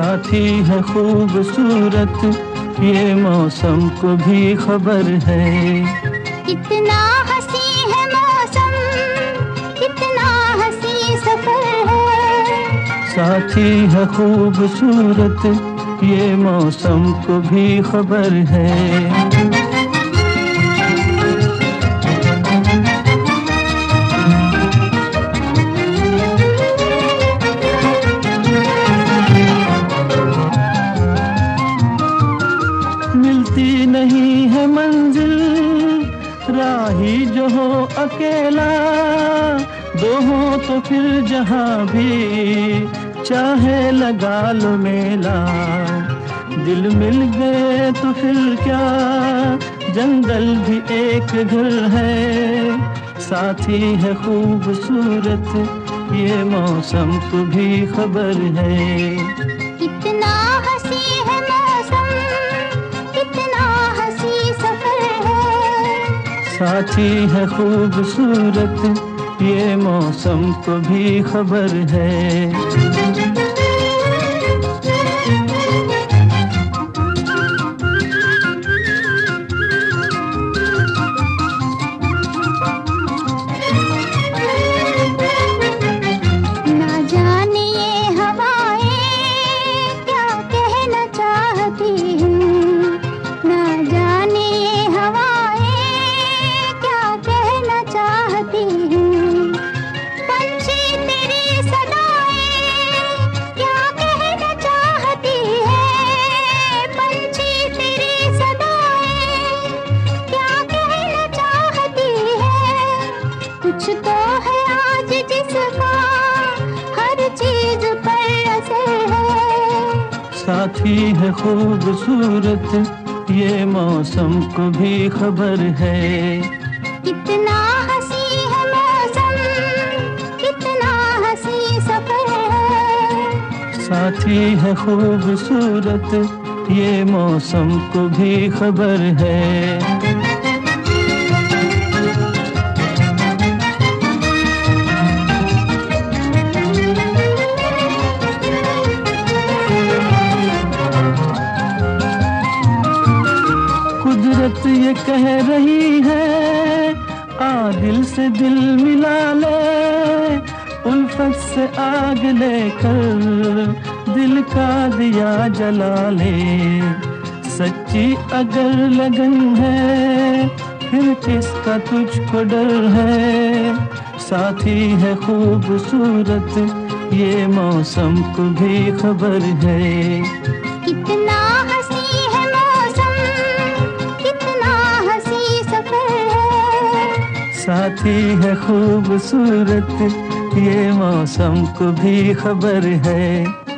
साथी है खूबसूरत ये मौसम को भी खबर है। कितना हसी है मौसम कितना हसी सफ़र है। साथी है खूबसूरत ये मौसम को भी खबर है। मिलती नहीं है मंजिल। राही जो हो अकेला, दो हो तो फिर जहाँ भी। चाहे लगा लो मेला, दिल मिल गए तो फिर क्या? जंगल भी एक घर है, साथी है खूबसूरत, ये मौसम को भी खबर है। साथी है खूबसूरत ये मौसम को भी खबर है। चाहती हैं। पंछी तेरी सदाएँ क्या कहना चाहती है? पंछी तेरी सदाएँ क्या कहना चाहती है? कुछ तो है आज जिसका हर चीज़ पर असर है। साथी है खूबसूरत ये मौसम को भी खबर है। कितना साथी है खूबसूरत, ये मौसम को भी खबर है। कुदरत ये कह रही है आ दिल से दिल मिला ले। उल्फत से आग लेकर दिल का दिया जला ले। सच्ची अगर लगन है फिर किसका तुझको डर है? साथी है खूबसूरत ये मौसम को भी खबर है। कितना हसी है मौसम कितना हसी सफ़र है। साथी है खूबसूरत ये मौसम को भी खबर है।